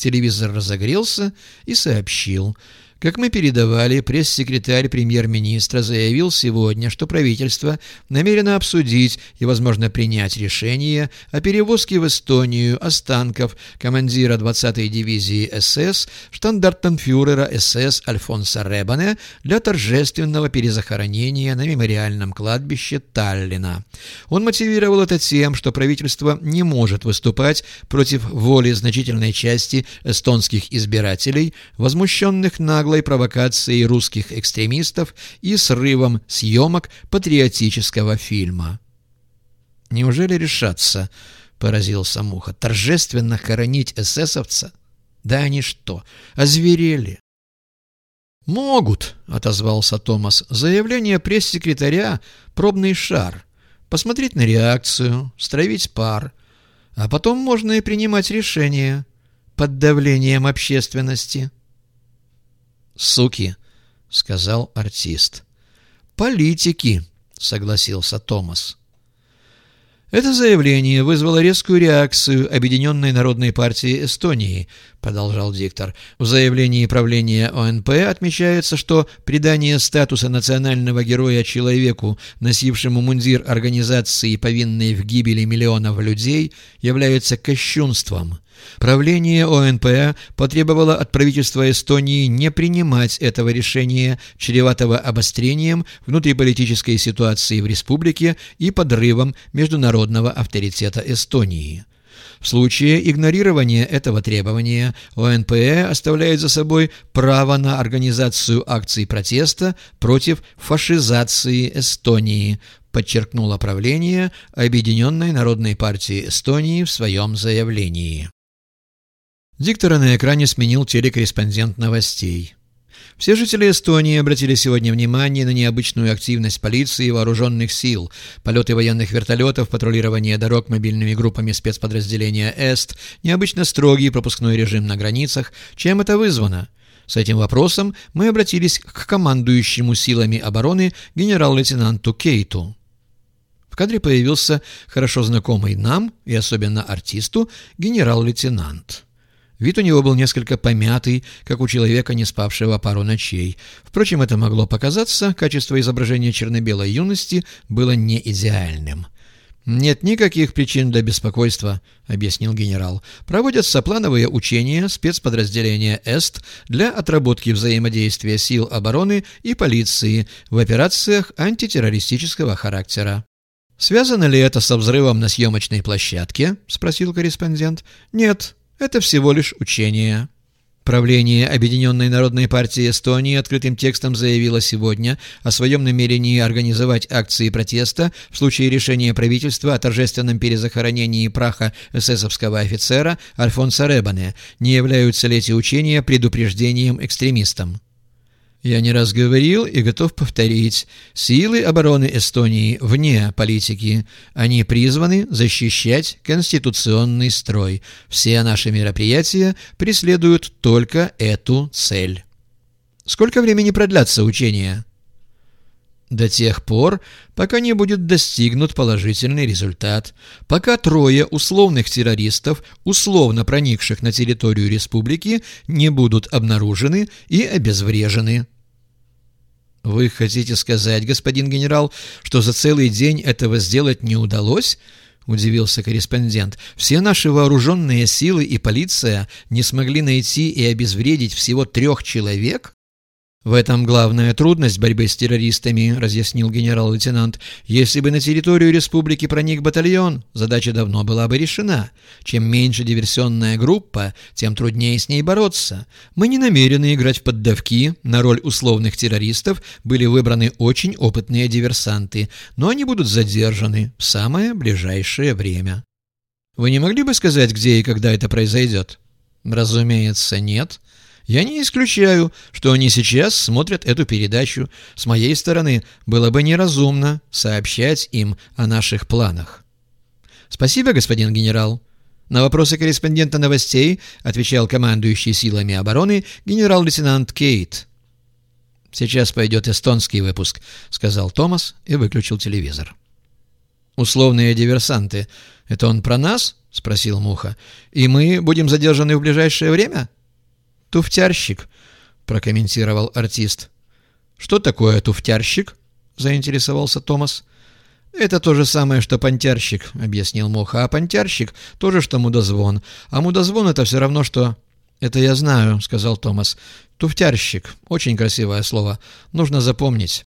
Телевизор разогрелся и сообщил – как мы передавали, пресс-секретарь премьер-министра заявил сегодня, что правительство намерено обсудить и, возможно, принять решение о перевозке в Эстонию останков командира 20-й дивизии СС штандартенфюрера СС Альфонса Ребане для торжественного перезахоронения на мемориальном кладбище Таллина. Он мотивировал это тем, что правительство не может выступать против воли значительной части эстонских избирателей, возмущенных нагло наглой провокацией русских экстремистов и срывом съемок патриотического фильма. «Неужели решаться?» — поразился Муха. «Торжественно хоронить эсэсовца? Да они что, озверели?» «Могут», — отозвался Томас. «Заявление пресс-секретаря — пробный шар. Посмотреть на реакцию, стравить пар. А потом можно и принимать решение под давлением общественности». «Суки», — сказал артист. «Политики», — согласился Томас. Это заявление вызвало резкую реакцию Объединенной народной партии Эстонии, продолжал диктор. В заявлении правления ОНП отмечается, что придание статуса национального героя человеку, носившему мундир организации, повинной в гибели миллионов людей, является кощунством. Правление ОНП потребовало от правительства Эстонии не принимать этого решения, чреватого обострением внутриполитической ситуации в республике и подрывом международного авторитета Эстонии. В случае игнорирования этого требования ОНП оставляет за собой право на организацию акций протеста против фашизации Эстонии, подчеркнуло правление Объединенной Народной партии Эстонии в своем заявлении. Диктора на экране сменил телекорреспондент новостей. Все жители Эстонии обратили сегодня внимание на необычную активность полиции и вооруженных сил, полеты военных вертолетов, патрулирование дорог мобильными группами спецподразделения ЭСТ, необычно строгий пропускной режим на границах. Чем это вызвано? С этим вопросом мы обратились к командующему силами обороны генерал-лейтенанту Кейту. В кадре появился хорошо знакомый нам, и особенно артисту, генерал-лейтенант. Вид у него был несколько помятый, как у человека, не спавшего пару ночей. Впрочем, это могло показаться, качество изображения черно-белой юности было не идеальным. «Нет никаких причин для беспокойства», — объяснил генерал. «Проводятся плановые учения спецподразделения ЭСТ для отработки взаимодействия сил обороны и полиции в операциях антитеррористического характера». «Связано ли это со взрывом на съемочной площадке?» — спросил корреспондент. «Нет, это всего лишь учение. Правление Объединенной Народной партии Эстонии открытым текстом заявило сегодня о своем намерении организовать акции протеста в случае решения правительства о торжественном перезахоронении праха эсэсовского офицера Альфонса Ребане. Не являются ли эти учения предупреждением экстремистам? Я не раз говорил и готов повторить. Силы обороны Эстонии вне политики. Они призваны защищать конституционный строй. Все наши мероприятия преследуют только эту цель. Сколько времени продлятся учения? До тех пор, пока не будет достигнут положительный результат, пока трое условных террористов, условно проникших на территорию республики, не будут обнаружены и обезврежены. «Вы хотите сказать, господин генерал, что за целый день этого сделать не удалось?» — удивился корреспондент. «Все наши вооруженные силы и полиция не смогли найти и обезвредить всего трех человек?» «В этом главная трудность борьбы с террористами», — разъяснил генерал-лейтенант. «Если бы на территорию республики проник батальон, задача давно была бы решена. Чем меньше диверсионная группа, тем труднее с ней бороться. Мы не намерены играть в поддавки. На роль условных террористов были выбраны очень опытные диверсанты, но они будут задержаны в самое ближайшее время». «Вы не могли бы сказать, где и когда это произойдет?» «Разумеется, нет». Я не исключаю, что они сейчас смотрят эту передачу. С моей стороны было бы неразумно сообщать им о наших планах. Спасибо, господин генерал. На вопросы корреспондента новостей отвечал командующий силами обороны генерал-лейтенант Кейт. «Сейчас пойдет эстонский выпуск», — сказал Томас и выключил телевизор. «Условные диверсанты. Это он про нас?» — спросил Муха. «И мы будем задержаны в ближайшее время?» «Туфтярщик», — прокомментировал артист. «Что такое туфтярщик?» — заинтересовался Томас. «Это то же самое, что понтярщик», — объяснил Муха. «А понтярщик — то же, что мудозвон. А мудозвон — это все равно, что...» «Это я знаю», — сказал Томас. «Туфтярщик. Очень красивое слово. Нужно запомнить».